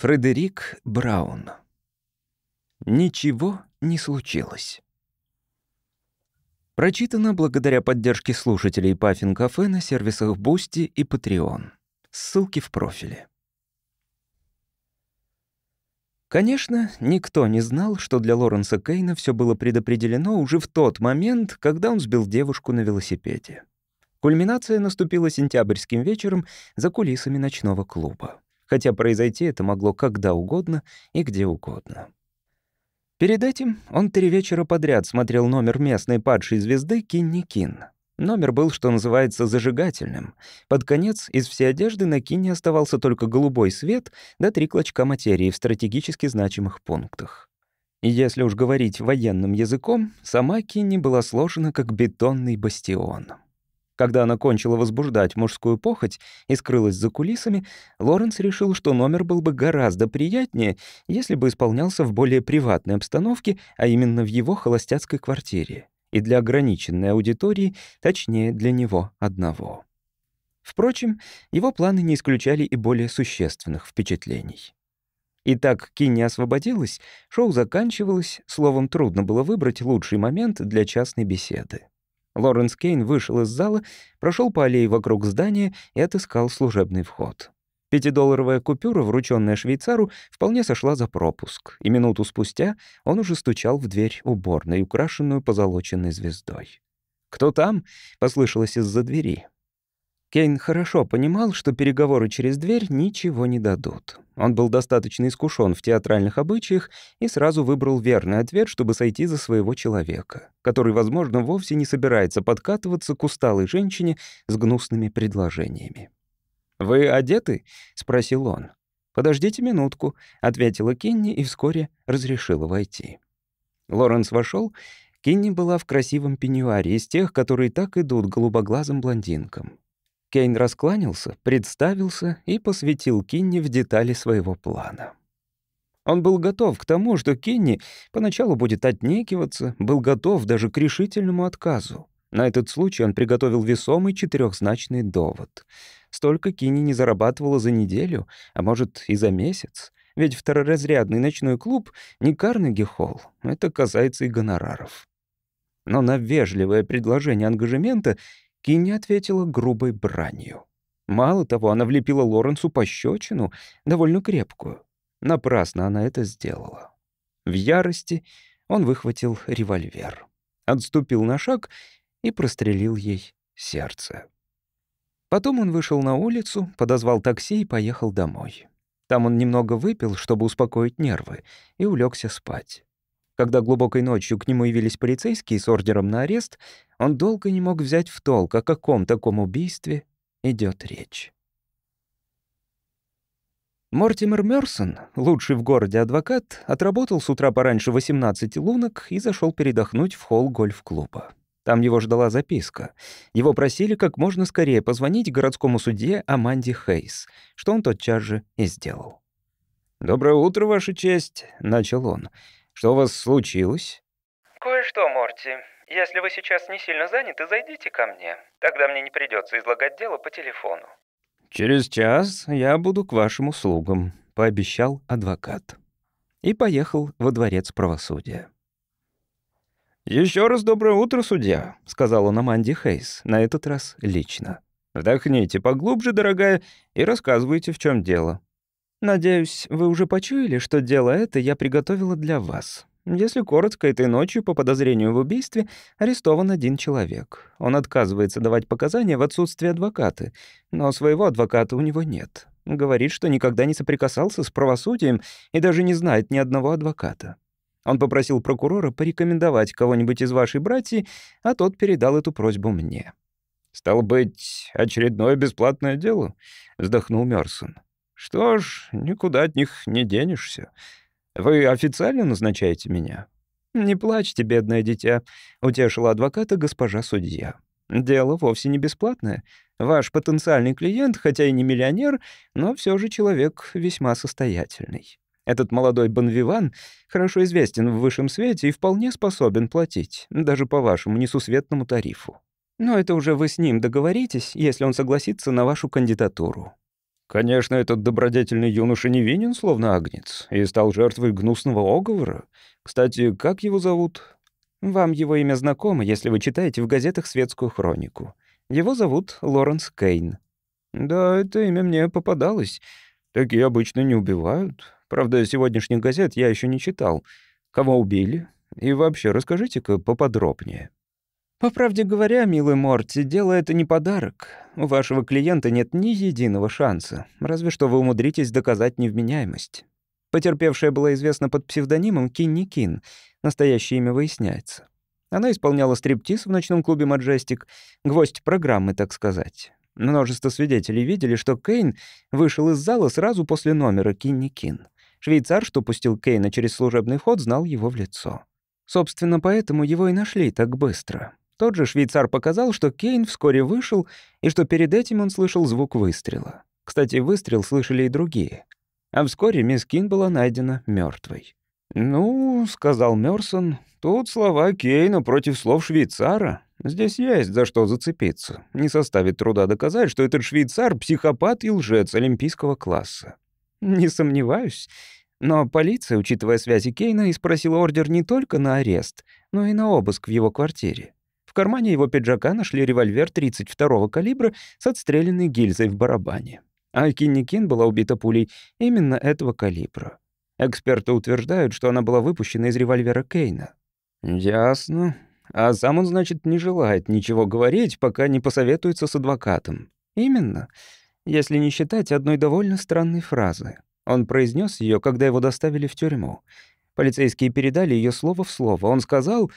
Фредерик Браун. Ничего не случилось. Прочитано благодаря поддержке слушателей Puffin Cafe на сервисах Boosty и Patreon. Ссылки в профиле. Конечно, никто не знал, что для Лоренса Кейна все было предопределено уже в тот момент, когда он сбил девушку на велосипеде. Кульминация наступила сентябрьским вечером за кулисами ночного клуба хотя произойти это могло когда угодно и где угодно. Перед этим он три вечера подряд смотрел номер местной падшей звезды Кинни Кин. Номер был, что называется, зажигательным. Под конец из всей одежды на Кинни оставался только голубой свет да три клочка материи в стратегически значимых пунктах. И если уж говорить военным языком, сама Кинни была сложена как бетонный бастион. Когда она кончила возбуждать мужскую похоть и скрылась за кулисами, Лоренс решил, что номер был бы гораздо приятнее, если бы исполнялся в более приватной обстановке, а именно в его холостяцкой квартире, и для ограниченной аудитории, точнее, для него одного. Впрочем, его планы не исключали и более существенных впечатлений. Итак, Кинни освободилась, шоу заканчивалось, словом, трудно было выбрать лучший момент для частной беседы. Лоренс Кейн вышел из зала, прошел по аллее вокруг здания и отыскал служебный вход. Пятидолларовая купюра, врученная швейцару, вполне сошла за пропуск, и минуту спустя он уже стучал в дверь уборной, украшенную позолоченной звездой. «Кто там?» — послышалось из-за двери. Кейн хорошо понимал, что переговоры через дверь ничего не дадут. Он был достаточно искушен в театральных обычаях и сразу выбрал верный ответ, чтобы сойти за своего человека, который, возможно, вовсе не собирается подкатываться к усталой женщине с гнусными предложениями. «Вы одеты?» — спросил он. «Подождите минутку», — ответила Кенни и вскоре разрешила войти. Лоренс вошел. Кенни была в красивом пеньюаре из тех, которые так идут голубоглазым блондинкам. Кейн раскланялся, представился и посвятил Кинни в детали своего плана. Он был готов к тому, что Кинни поначалу будет отнекиваться, был готов даже к решительному отказу. На этот случай он приготовил весомый четырехзначный довод. Столько Кинни не зарабатывала за неделю, а может и за месяц. Ведь второразрядный ночной клуб не Карнеги-холл, это касается и гонораров. Но на вежливое предложение ангажемента Кинни ответила грубой бранью. Мало того, она влепила Лоренсу пощечину, довольно крепкую. Напрасно она это сделала. В ярости он выхватил револьвер, отступил на шаг и прострелил ей сердце. Потом он вышел на улицу, подозвал такси и поехал домой. Там он немного выпил, чтобы успокоить нервы, и улегся спать. Когда глубокой ночью к нему явились полицейские с ордером на арест, он долго не мог взять в толк, о каком таком убийстве идет речь. Мортимер Мёрсон, лучший в городе адвокат, отработал с утра пораньше 18 лунок и зашел передохнуть в холл гольф-клуба. Там его ждала записка. Его просили как можно скорее позвонить городскому судье Аманде Хейс, что он тотчас же и сделал. «Доброе утро, Ваша честь», — начал он. Что у вас случилось?» «Кое-что, Морти. Если вы сейчас не сильно заняты, зайдите ко мне. Тогда мне не придется излагать дело по телефону». «Через час я буду к вашим услугам», — пообещал адвокат. И поехал во дворец правосудия. Еще раз доброе утро, судья», — сказал он Аманде Хейс, на этот раз лично. «Вдохните поглубже, дорогая, и рассказывайте, в чем дело». Надеюсь, вы уже почуяли, что дело это я приготовила для вас. Если коротко, этой ночью по подозрению в убийстве арестован один человек. Он отказывается давать показания в отсутствие адвоката, но своего адвоката у него нет. Говорит, что никогда не соприкасался с правосудием и даже не знает ни одного адвоката. Он попросил прокурора порекомендовать кого-нибудь из вашей братьи, а тот передал эту просьбу мне. «Стало быть, очередное бесплатное дело?» — вздохнул Мёрсон. Что ж, никуда от них не денешься. Вы официально назначаете меня? Не плачьте, бедное дитя, утешила адвоката госпожа судья. Дело вовсе не бесплатное. Ваш потенциальный клиент, хотя и не миллионер, но все же человек весьма состоятельный. Этот молодой Бонвиван хорошо известен в высшем свете и вполне способен платить, даже по вашему несусветному тарифу. Но это уже вы с ним договоритесь, если он согласится на вашу кандидатуру. Конечно, этот добродетельный юноша не винен, словно агнец, и стал жертвой гнусного оговора. Кстати, как его зовут? Вам его имя знакомо, если вы читаете в газетах светскую хронику. Его зовут Лоренс Кейн. Да, это имя мне попадалось. Такие обычно не убивают. Правда, сегодняшних газет я еще не читал. Кого убили? И вообще, расскажите-ка поподробнее. По правде говоря, милый Морти, дело это не подарок. У вашего клиента нет ни единого шанса, разве что вы умудритесь доказать невменяемость. Потерпевшая была известна под псевдонимом Кинни Кин, настоящее имя выясняется. Она исполняла стриптиз в ночном клубе «Маджестик», гвоздь программы, так сказать. Множество свидетелей видели, что Кейн вышел из зала сразу после номера Кинни Кин. Швейцар, что пустил Кейна через служебный ход, знал его в лицо. Собственно, поэтому его и нашли так быстро. Тот же швейцар показал, что Кейн вскоре вышел, и что перед этим он слышал звук выстрела. Кстати, выстрел слышали и другие. А вскоре мисс Кин была найдена мертвой. «Ну, — сказал Мёрсон, — тут слова Кейна против слов швейцара. Здесь есть за что зацепиться. Не составит труда доказать, что этот швейцар — психопат и лжец олимпийского класса». «Не сомневаюсь. Но полиция, учитывая связи Кейна, и спросила ордер не только на арест, но и на обыск в его квартире. В кармане его пиджака нашли револьвер 32-го калибра с отстрелянной гильзой в барабане. А Кинни Кин была убита пулей именно этого калибра. Эксперты утверждают, что она была выпущена из револьвера Кейна. «Ясно. А сам он, значит, не желает ничего говорить, пока не посоветуется с адвокатом. Именно. Если не считать одной довольно странной фразы. Он произнес ее, когда его доставили в тюрьму. Полицейские передали ее слово в слово. Он сказал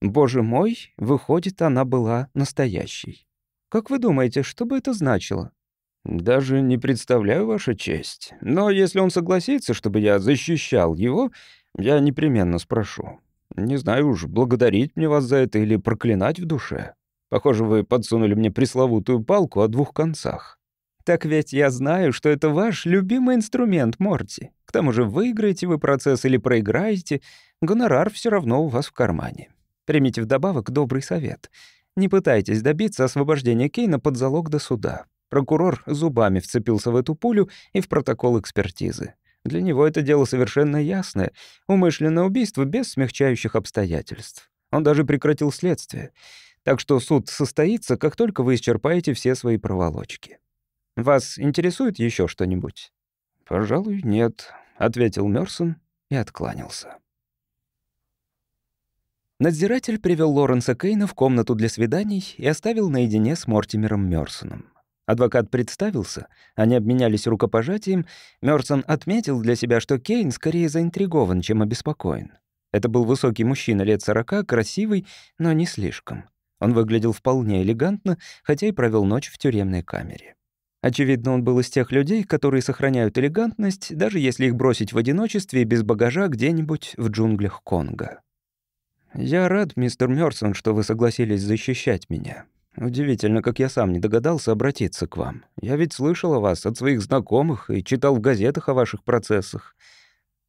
Боже мой, выходит, она была настоящей. Как вы думаете, что бы это значило? Даже не представляю, Ваша честь. Но если он согласится, чтобы я защищал его, я непременно спрошу. Не знаю уж, благодарить мне вас за это или проклинать в душе. Похоже, вы подсунули мне пресловутую палку о двух концах. Так ведь я знаю, что это ваш любимый инструмент, Морти. К тому же выиграете вы процесс или проиграете, гонорар все равно у вас в кармане. Примите вдобавок добрый совет. Не пытайтесь добиться освобождения Кейна под залог до суда. Прокурор зубами вцепился в эту пулю и в протокол экспертизы. Для него это дело совершенно ясное. Умышленное убийство без смягчающих обстоятельств. Он даже прекратил следствие. Так что суд состоится, как только вы исчерпаете все свои проволочки. Вас интересует еще что-нибудь? «Пожалуй, нет», — ответил Мёрсон и откланялся. Надзиратель привел Лоренса Кейна в комнату для свиданий и оставил наедине с Мортимером Мёрсоном. Адвокат представился, они обменялись рукопожатием. Мёрсон отметил для себя, что Кейн скорее заинтригован, чем обеспокоен. Это был высокий мужчина лет сорока, красивый, но не слишком. Он выглядел вполне элегантно, хотя и провел ночь в тюремной камере. Очевидно, он был из тех людей, которые сохраняют элегантность, даже если их бросить в одиночестве и без багажа где-нибудь в джунглях Конго. «Я рад, мистер Мёрсон, что вы согласились защищать меня. Удивительно, как я сам не догадался обратиться к вам. Я ведь слышал о вас от своих знакомых и читал в газетах о ваших процессах.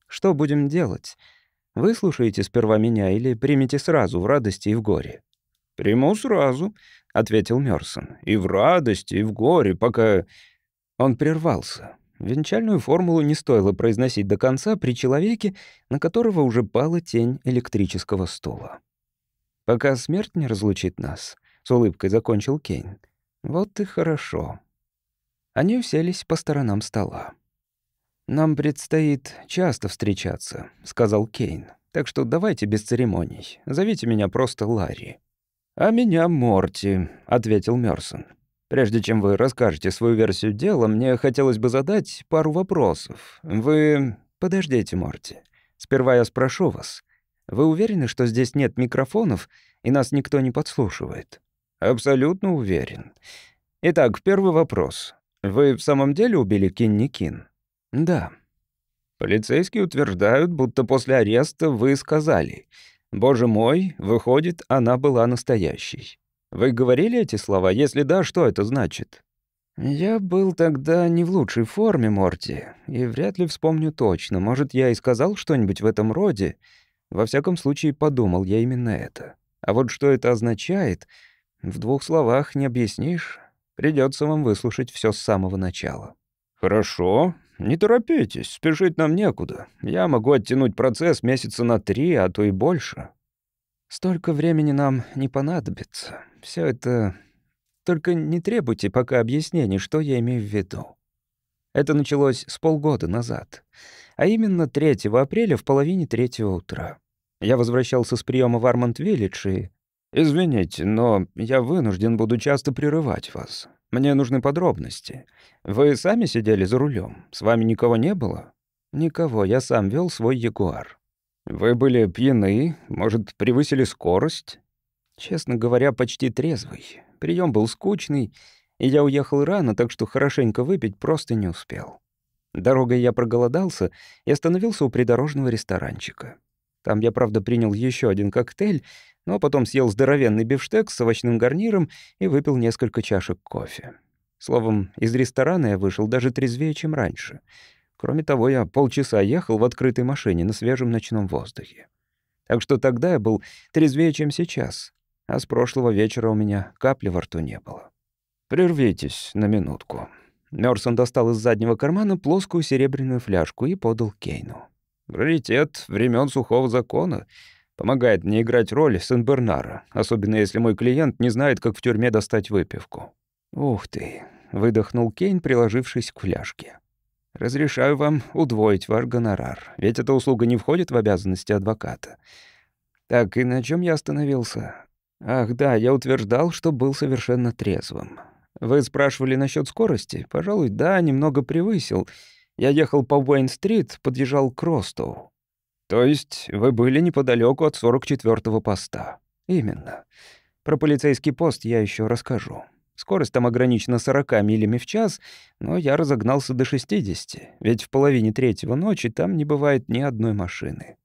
Что будем делать? Вы слушаете сперва меня или примете сразу в радости и в горе?» «Приму сразу», — ответил Мёрсон. «И в радости, и в горе, пока...» Он прервался. Венчальную формулу не стоило произносить до конца при человеке, на которого уже пала тень электрического стула. «Пока смерть не разлучит нас», — с улыбкой закончил Кейн. «Вот и хорошо». Они уселись по сторонам стола. «Нам предстоит часто встречаться», — сказал Кейн. «Так что давайте без церемоний. Зовите меня просто Ларри». «А меня Морти», — ответил Мёрсон. Прежде чем вы расскажете свою версию дела, мне хотелось бы задать пару вопросов. Вы... Подождите, Морти. Сперва я спрошу вас. Вы уверены, что здесь нет микрофонов и нас никто не подслушивает? Абсолютно уверен. Итак, первый вопрос. Вы в самом деле убили Кинни Кин? Да. Полицейские утверждают, будто после ареста вы сказали «Боже мой, выходит, она была настоящей». Вы говорили эти слова? Если да, что это значит? Я был тогда не в лучшей форме, Морти, и вряд ли вспомню точно. Может, я и сказал что-нибудь в этом роде. Во всяком случае, подумал я именно это. А вот что это означает, в двух словах не объяснишь. Придется вам выслушать все с самого начала. «Хорошо. Не торопитесь, спешить нам некуда. Я могу оттянуть процесс месяца на три, а то и больше». «Столько времени нам не понадобится. Все это... Только не требуйте пока объяснений, что я имею в виду». Это началось с полгода назад, а именно 3 апреля в половине третьего утра. Я возвращался с приема в Армонд-Виллидж и... «Извините, но я вынужден буду часто прерывать вас. Мне нужны подробности. Вы сами сидели за рулем? С вами никого не было?» «Никого, я сам вел свой Ягуар». «Вы были пьяны? Может, превысили скорость?» «Честно говоря, почти трезвый. Прием был скучный, и я уехал рано, так что хорошенько выпить просто не успел. Дорогой я проголодался и остановился у придорожного ресторанчика. Там я, правда, принял еще один коктейль, но потом съел здоровенный бифштекс с овощным гарниром и выпил несколько чашек кофе. Словом, из ресторана я вышел даже трезвее, чем раньше. Кроме того, я полчаса ехал в открытой машине на свежем ночном воздухе. Так что тогда я был трезвее, чем сейчас, а с прошлого вечера у меня капли во рту не было. «Прервитесь на минутку». Мёрсон достал из заднего кармана плоскую серебряную фляжку и подал Кейну. «Раритет времен сухого закона. Помогает мне играть роль Сен-Бернара, особенно если мой клиент не знает, как в тюрьме достать выпивку». «Ух ты», — выдохнул Кейн, приложившись к фляжке. «Разрешаю вам удвоить ваш гонорар, ведь эта услуга не входит в обязанности адвоката. Так, и на чем я остановился? Ах, да, я утверждал, что был совершенно трезвым. Вы спрашивали насчет скорости? Пожалуй, да, немного превысил. Я ехал по Уэйн-стрит, подъезжал к Ростоу. То есть вы были неподалеку от 44-го поста? Именно. Про полицейский пост я еще расскажу. Скорость там ограничена 40 милями в час, но я разогнался до 60, ведь в половине третьего ночи там не бывает ни одной машины.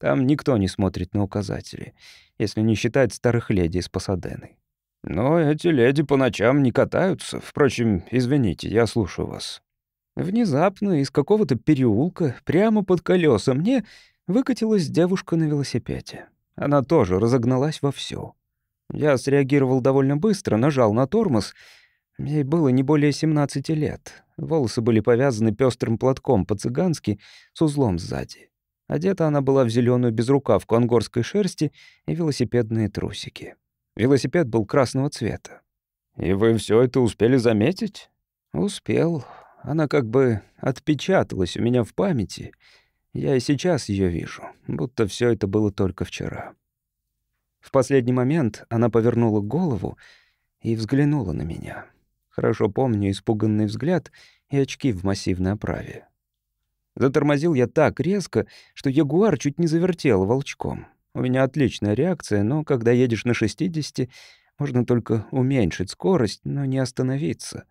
Там никто не смотрит на указатели, если не считать старых леди из Пасадены. Но эти леди по ночам не катаются. Впрочем, извините, я слушаю вас. Внезапно из какого-то переулка прямо под колеса мне выкатилась девушка на велосипеде. Она тоже разогналась вовсю. Я среагировал довольно быстро, нажал на тормоз. Ей было не более 17 лет. Волосы были повязаны пестрым платком по-цыгански с узлом сзади. Одета она была в зеленую безрукавку ангорской шерсти и велосипедные трусики. Велосипед был красного цвета. «И вы все это успели заметить?» «Успел. Она как бы отпечаталась у меня в памяти. Я и сейчас ее вижу, будто все это было только вчера». В последний момент она повернула голову и взглянула на меня. Хорошо помню испуганный взгляд и очки в массивной оправе. Затормозил я так резко, что ягуар чуть не завертел волчком. У меня отличная реакция, но когда едешь на 60, можно только уменьшить скорость, но не остановиться.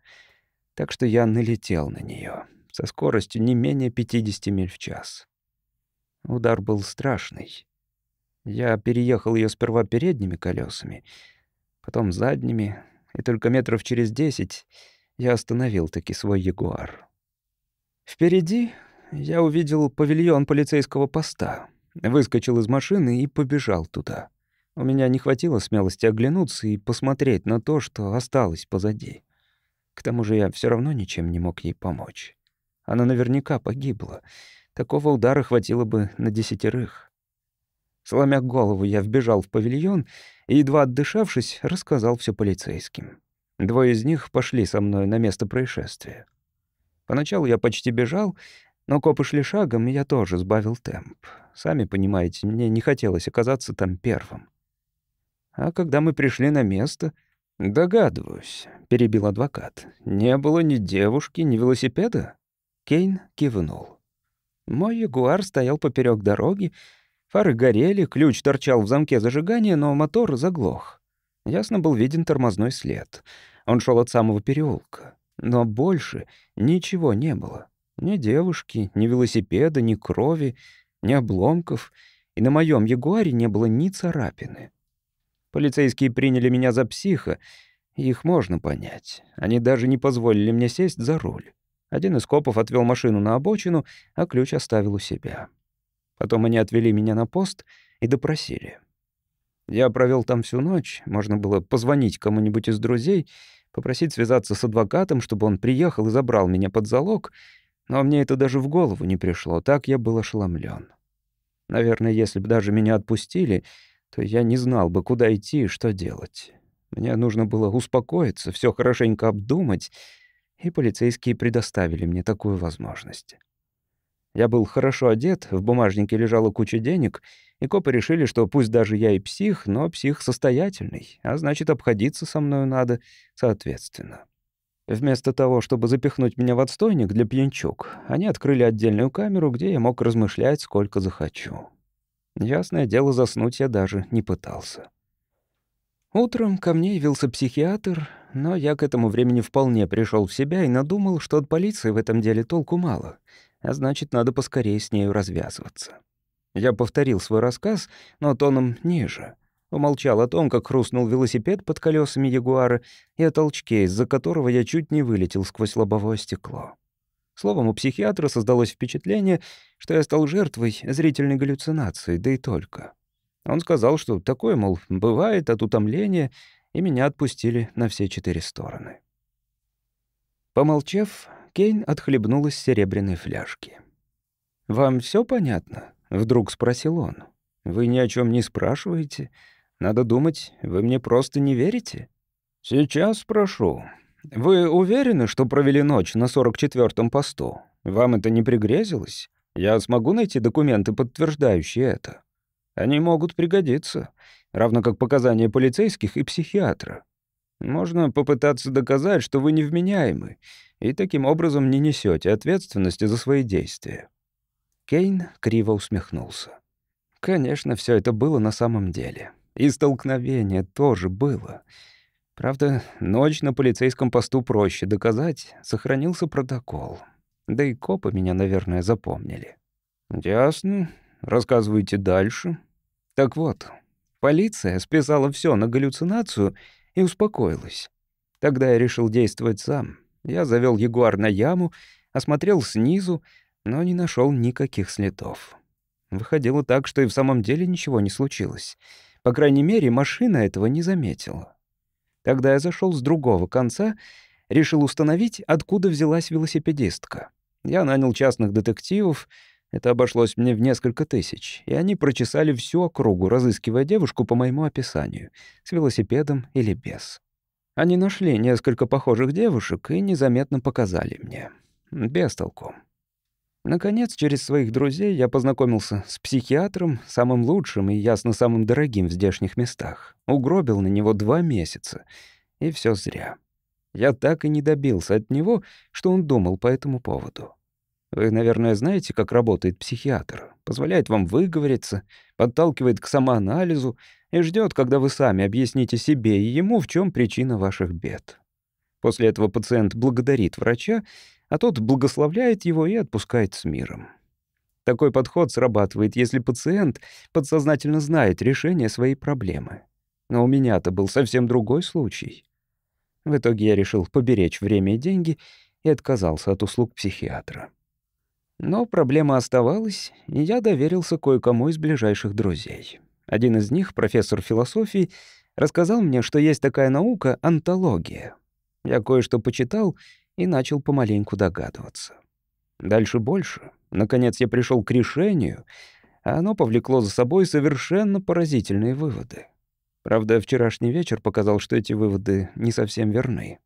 Так что я налетел на нее со скоростью не менее 50 миль в час. Удар был страшный. Я переехал ее сперва передними колесами, потом задними, и только метров через десять я остановил таки свой ягуар. Впереди я увидел павильон полицейского поста. Выскочил из машины и побежал туда. У меня не хватило смелости оглянуться и посмотреть на то, что осталось позади. К тому же я все равно ничем не мог ей помочь. Она наверняка погибла. Такого удара хватило бы на десятерых. Сломя голову, я вбежал в павильон и, едва отдышавшись, рассказал все полицейским. Двое из них пошли со мной на место происшествия. Поначалу я почти бежал, но копы шли шагом, и я тоже сбавил темп. Сами понимаете, мне не хотелось оказаться там первым. А когда мы пришли на место... «Догадываюсь», — перебил адвокат. «Не было ни девушки, ни велосипеда?» Кейн кивнул. Мой ягуар стоял поперек дороги, фары горели, ключ торчал в замке зажигания, но мотор заглох. Ясно был виден тормозной след. Он шел от самого переулка. Но больше ничего не было. Ни девушки, ни велосипеда, ни крови, ни обломков, и на моем ягуаре не было ни царапины. Полицейские приняли меня за психа, их можно понять. Они даже не позволили мне сесть за руль. Один из копов отвел машину на обочину, а ключ оставил у себя. Потом они отвели меня на пост и допросили. Я провел там всю ночь, можно было позвонить кому-нибудь из друзей, попросить связаться с адвокатом, чтобы он приехал и забрал меня под залог, но мне это даже в голову не пришло, так я был ошеломлен. Наверное, если бы даже меня отпустили, то я не знал бы, куда идти и что делать. Мне нужно было успокоиться, все хорошенько обдумать, и полицейские предоставили мне такую возможность. Я был хорошо одет, в бумажнике лежала куча денег, и копы решили, что пусть даже я и псих, но псих состоятельный, а значит, обходиться со мною надо соответственно. Вместо того, чтобы запихнуть меня в отстойник для пьянчук, они открыли отдельную камеру, где я мог размышлять, сколько захочу. Ясное дело, заснуть я даже не пытался. Утром ко мне явился психиатр, но я к этому времени вполне пришел в себя и надумал, что от полиции в этом деле толку мало — а значит, надо поскорее с нею развязываться. Я повторил свой рассказ, но тоном ниже. Умолчал о том, как хрустнул велосипед под колесами Ягуара и о толчке, из-за которого я чуть не вылетел сквозь лобовое стекло. Словом, у психиатра создалось впечатление, что я стал жертвой зрительной галлюцинации, да и только. Он сказал, что такое, мол, бывает от утомления, и меня отпустили на все четыре стороны. Помолчав, Кейн отхлебнул из серебряной фляжки. «Вам все понятно?» — вдруг спросил он. «Вы ни о чем не спрашиваете? Надо думать, вы мне просто не верите?» «Сейчас спрошу. Вы уверены, что провели ночь на 44-м посту? Вам это не пригрезилось? Я смогу найти документы, подтверждающие это? Они могут пригодиться, равно как показания полицейских и психиатра. Можно попытаться доказать, что вы невменяемы, и таким образом не несете ответственности за свои действия». Кейн криво усмехнулся. Конечно, все это было на самом деле. И столкновение тоже было. Правда, ночь на полицейском посту проще доказать, сохранился протокол. Да и копы меня, наверное, запомнили. «Ясно. Рассказывайте дальше». Так вот, полиция списала все на галлюцинацию и успокоилась. Тогда я решил действовать сам. Я завел Ягуар на яму, осмотрел снизу, но не нашел никаких следов. Выходило так, что и в самом деле ничего не случилось. По крайней мере, машина этого не заметила. Тогда я зашел с другого конца, решил установить, откуда взялась велосипедистка. Я нанял частных детективов, это обошлось мне в несколько тысяч, и они прочесали всю округу, разыскивая девушку по моему описанию, с велосипедом или без. Они нашли несколько похожих девушек и незаметно показали мне. Без толку. Наконец, через своих друзей я познакомился с психиатром, самым лучшим и, ясно, самым дорогим в здешних местах. Угробил на него два месяца. И все зря. Я так и не добился от него, что он думал по этому поводу. Вы, наверное, знаете, как работает психиатр. Позволяет вам выговориться, подталкивает к самоанализу и ждет, когда вы сами объясните себе и ему, в чем причина ваших бед. После этого пациент благодарит врача, а тот благословляет его и отпускает с миром. Такой подход срабатывает, если пациент подсознательно знает решение своей проблемы. Но у меня-то был совсем другой случай. В итоге я решил поберечь время и деньги и отказался от услуг психиатра. Но проблема оставалась, и я доверился кое-кому из ближайших друзей. Один из них, профессор философии, рассказал мне, что есть такая наука — антология. Я кое-что почитал и начал помаленьку догадываться. Дальше больше. Наконец я пришел к решению, а оно повлекло за собой совершенно поразительные выводы. Правда, вчерашний вечер показал, что эти выводы не совсем верны.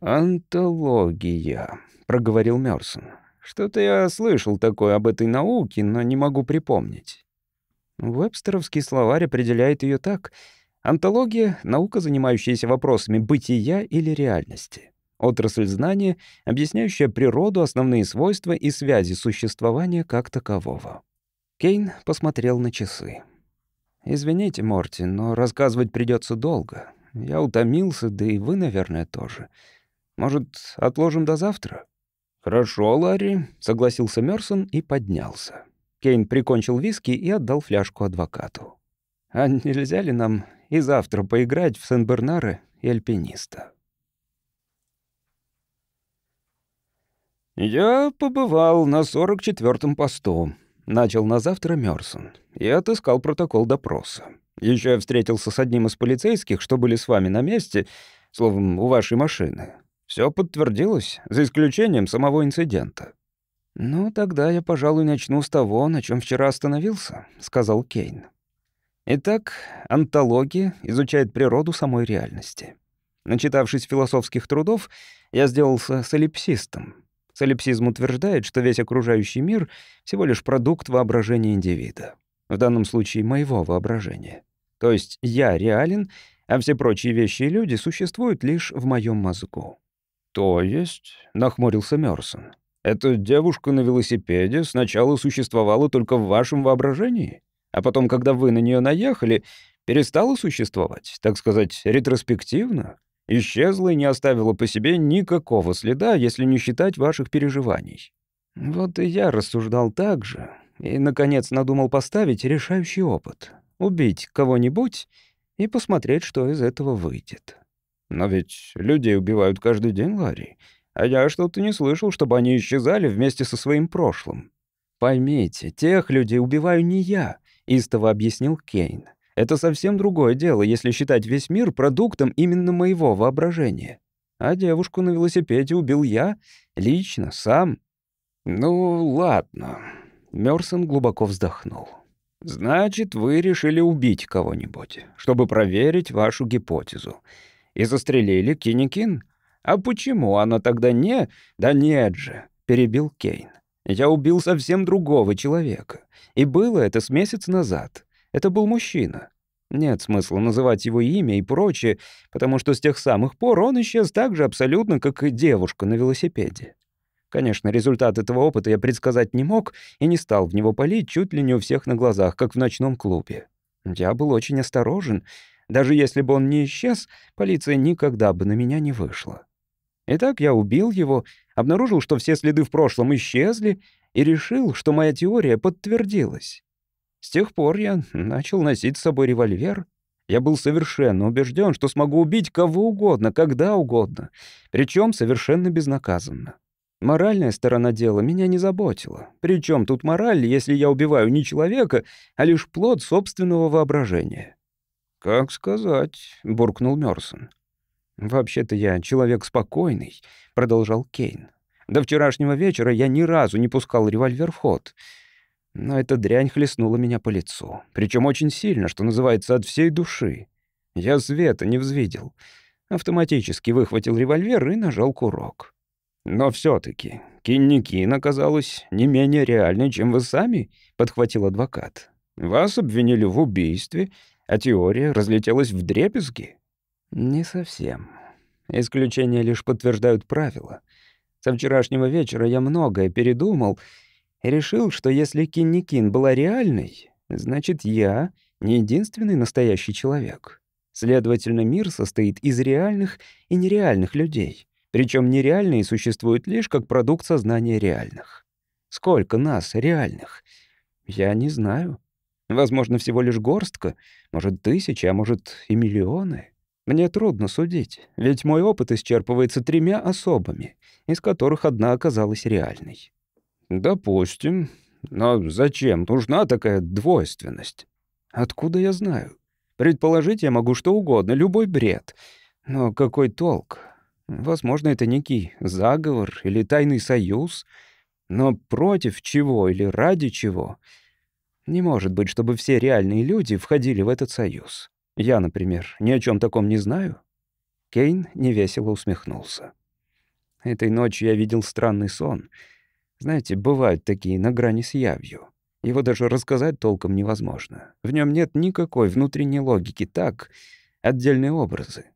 «Антология», — проговорил Мёрсон. Что-то я слышал такое об этой науке, но не могу припомнить. Вебстеровский словарь определяет ее так. Антология — наука, занимающаяся вопросами бытия или реальности. Отрасль знания, объясняющая природу, основные свойства и связи существования как такового. Кейн посмотрел на часы. «Извините, Морти, но рассказывать придется долго. Я утомился, да и вы, наверное, тоже. Может, отложим до завтра?» «Хорошо, Ларри», — согласился Мёрсон и поднялся. Кейн прикончил виски и отдал фляжку адвокату. «А нельзя ли нам и завтра поиграть в Сен-Бернары и Альпиниста?» «Я побывал на 44-м посту», — начал на завтра Мёрсон, и отыскал протокол допроса. Еще я встретился с одним из полицейских, что были с вами на месте, Словом, у вашей машины. Все подтвердилось, за исключением самого инцидента». «Ну, тогда я, пожалуй, начну с того, на чем вчера остановился», — сказал Кейн. Итак, антология изучает природу самой реальности. Начитавшись философских трудов, я сделался солипсистом. Солипсизм утверждает, что весь окружающий мир — всего лишь продукт воображения индивида. В данном случае моего воображения. То есть я реален, а все прочие вещи и люди существуют лишь в моем мозгу. «То есть», — нахмурился Мёрсон, — «эта девушка на велосипеде сначала существовала только в вашем воображении, а потом, когда вы на нее наехали, перестала существовать, так сказать, ретроспективно, исчезла и не оставила по себе никакого следа, если не считать ваших переживаний». Вот и я рассуждал так же, и, наконец, надумал поставить решающий опыт — убить кого-нибудь и посмотреть, что из этого выйдет. Но ведь людей убивают каждый день, Ларри. А я что-то не слышал, чтобы они исчезали вместе со своим прошлым. Поймите, тех людей убиваю не я, истово объяснил Кейн. Это совсем другое дело, если считать весь мир продуктом именно моего воображения. А девушку на велосипеде убил я, лично, сам. Ну, ладно. Мёрсон глубоко вздохнул. Значит, вы решили убить кого-нибудь, чтобы проверить вашу гипотезу и застрелили Киникин. А почему она тогда не... Да нет же, перебил Кейн. Я убил совсем другого человека. И было это с месяц назад. Это был мужчина. Нет смысла называть его имя и прочее, потому что с тех самых пор он исчез так же абсолютно, как и девушка на велосипеде. Конечно, результат этого опыта я предсказать не мог и не стал в него палить чуть ли не у всех на глазах, как в ночном клубе. Я был очень осторожен, даже если бы он не исчез, полиция никогда бы на меня не вышла. Итак, я убил его, обнаружил, что все следы в прошлом исчезли, и решил, что моя теория подтвердилась. С тех пор я начал носить с собой револьвер. Я был совершенно убежден, что смогу убить кого угодно, когда угодно, причем совершенно безнаказанно. Моральная сторона дела меня не заботила. Причем тут мораль, если я убиваю не человека, а лишь плод собственного воображения? «Как сказать», — буркнул Мёрсон. «Вообще-то я человек спокойный», — продолжал Кейн. «До вчерашнего вечера я ни разу не пускал револьвер в ход. Но эта дрянь хлестнула меня по лицу. Причем очень сильно, что называется, от всей души. Я света не взвидел. Автоматически выхватил револьвер и нажал курок. Но все таки Кинникин оказалась не менее реальной, чем вы сами», — подхватил адвокат. «Вас обвинили в убийстве, а теория разлетелась в дребезги? Не совсем. Исключения лишь подтверждают правила. Со вчерашнего вечера я многое передумал и решил, что если Кинникин была реальной, значит, я не единственный настоящий человек. Следовательно, мир состоит из реальных и нереальных людей. Причем нереальные существуют лишь как продукт сознания реальных. Сколько нас, реальных? Я не знаю. Возможно, всего лишь горстка, может, тысячи, а может, и миллионы. Мне трудно судить, ведь мой опыт исчерпывается тремя особами, из которых одна оказалась реальной. Допустим. Но зачем нужна такая двойственность? Откуда я знаю? Предположить я могу что угодно, любой бред. Но какой толк? Возможно, это некий заговор или тайный союз. Но против чего или ради чего — не может быть, чтобы все реальные люди входили в этот союз. Я, например, ни о чем таком не знаю. Кейн невесело усмехнулся. Этой ночью я видел странный сон. Знаете, бывают такие на грани с явью. Его даже рассказать толком невозможно. В нем нет никакой внутренней логики, так, отдельные образы.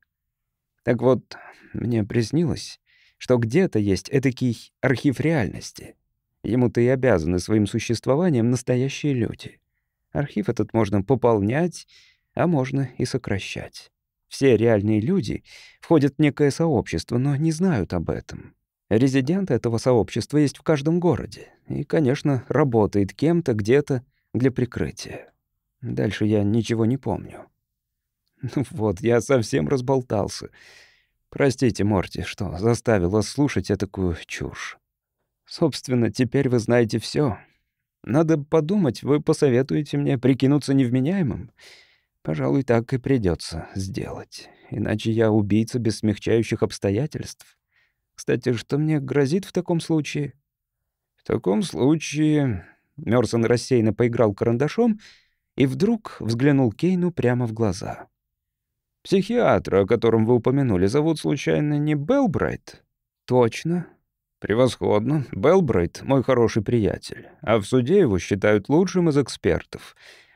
Так вот, мне приснилось, что где-то есть этакий архив реальности — Ему-то и обязаны своим существованием настоящие люди. Архив этот можно пополнять, а можно и сокращать. Все реальные люди входят в некое сообщество, но не знают об этом. Резидент этого сообщества есть в каждом городе и, конечно, работает кем-то где-то для прикрытия. Дальше я ничего не помню. Ну вот, я совсем разболтался. Простите, Морти, что заставил вас слушать такую чушь. Собственно, теперь вы знаете все. Надо подумать, вы посоветуете мне прикинуться невменяемым. Пожалуй, так и придется сделать. Иначе я убийца без смягчающих обстоятельств. Кстати, что мне грозит в таком случае? В таком случае... Мёрсон рассеянно поиграл карандашом и вдруг взглянул Кейну прямо в глаза. «Психиатра, о котором вы упомянули, зовут случайно не Белбрайт?» «Точно. «Превосходно. Белбрайт — мой хороший приятель, а в суде его считают лучшим из экспертов.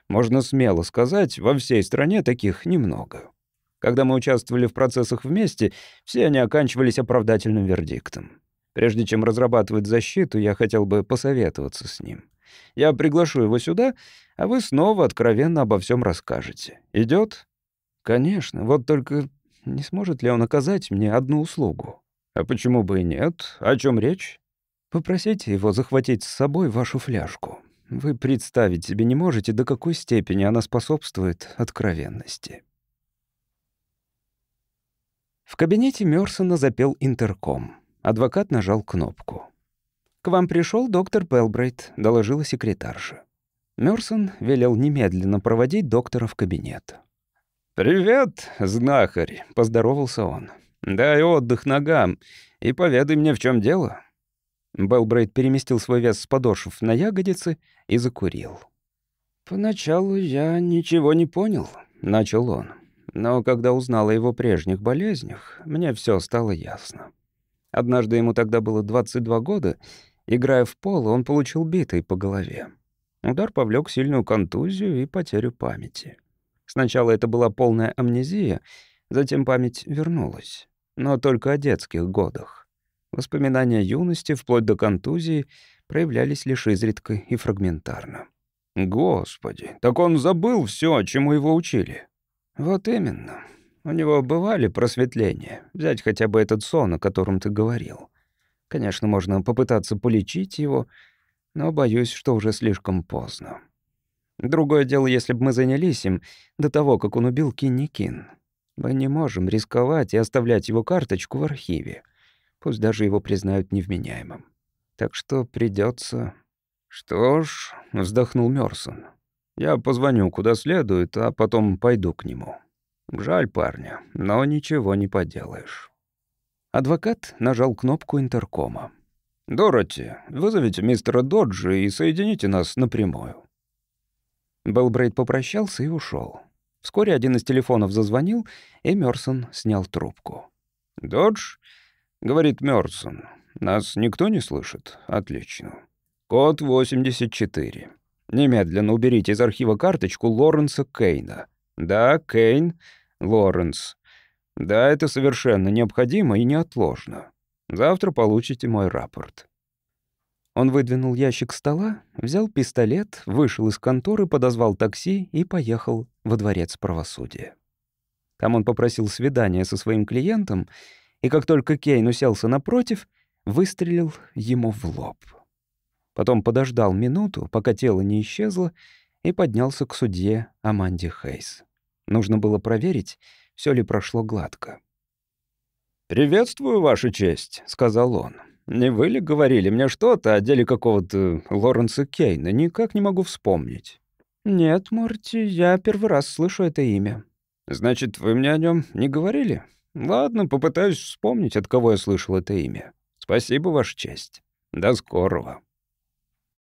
Можно смело сказать, во всей стране таких немного. Когда мы участвовали в процессах вместе, все они оканчивались оправдательным вердиктом. Прежде чем разрабатывать защиту, я хотел бы посоветоваться с ним. Я приглашу его сюда, а вы снова откровенно обо всем расскажете. Идет? Конечно, вот только не сможет ли он оказать мне одну услугу? «А почему бы и нет? О чем речь?» «Попросите его захватить с собой вашу фляжку. Вы представить себе не можете, до какой степени она способствует откровенности». В кабинете Мёрсона запел интерком. Адвокат нажал кнопку. «К вам пришел доктор Пелбрайт», — доложила секретарша. Мёрсон велел немедленно проводить доктора в кабинет. «Привет, знахарь», — поздоровался он. «Дай отдых ногам и поведай мне, в чем дело». Белбрейд переместил свой вес с подошв на ягодицы и закурил. «Поначалу я ничего не понял», — начал он. «Но когда узнал о его прежних болезнях, мне все стало ясно. Однажды ему тогда было 22 года. Играя в поло, он получил битой по голове. Удар повлек сильную контузию и потерю памяти. Сначала это была полная амнезия, затем память вернулась но только о детских годах. Воспоминания юности, вплоть до контузии, проявлялись лишь изредка и фрагментарно. «Господи, так он забыл все, чему его учили». «Вот именно. У него бывали просветления. Взять хотя бы этот сон, о котором ты говорил. Конечно, можно попытаться полечить его, но боюсь, что уже слишком поздно. Другое дело, если бы мы занялись им до того, как он убил Кинни Кин. Мы не можем рисковать и оставлять его карточку в архиве. Пусть даже его признают невменяемым. Так что придется. «Что ж», — вздохнул Мёрсон, — «я позвоню куда следует, а потом пойду к нему. Жаль парня, но ничего не поделаешь». Адвокат нажал кнопку интеркома. «Дороти, вызовите мистера Доджи и соедините нас напрямую». Белбрейд попрощался и ушел. Вскоре один из телефонов зазвонил, и Мёрсон снял трубку. «Додж?» — говорит Мёрсон. «Нас никто не слышит? Отлично. Код 84. Немедленно уберите из архива карточку Лоренса Кейна. Да, Кейн, Лоренс. Да, это совершенно необходимо и неотложно. Завтра получите мой рапорт». Он выдвинул ящик стола, взял пистолет, вышел из конторы, подозвал такси и поехал во дворец правосудия. Там он попросил свидания со своим клиентом, и как только Кейн уселся напротив, выстрелил ему в лоб. Потом подождал минуту, пока тело не исчезло, и поднялся к судье Аманде Хейс. Нужно было проверить, все ли прошло гладко. «Приветствую, Ваша честь», — сказал он. Не вы ли говорили мне что-то о деле какого-то Лоренса Кейна? Никак не могу вспомнить». «Нет, Морти, я первый раз слышу это имя». «Значит, вы мне о нем не говорили? Ладно, попытаюсь вспомнить, от кого я слышал это имя. Спасибо, Ваша честь. До скорого».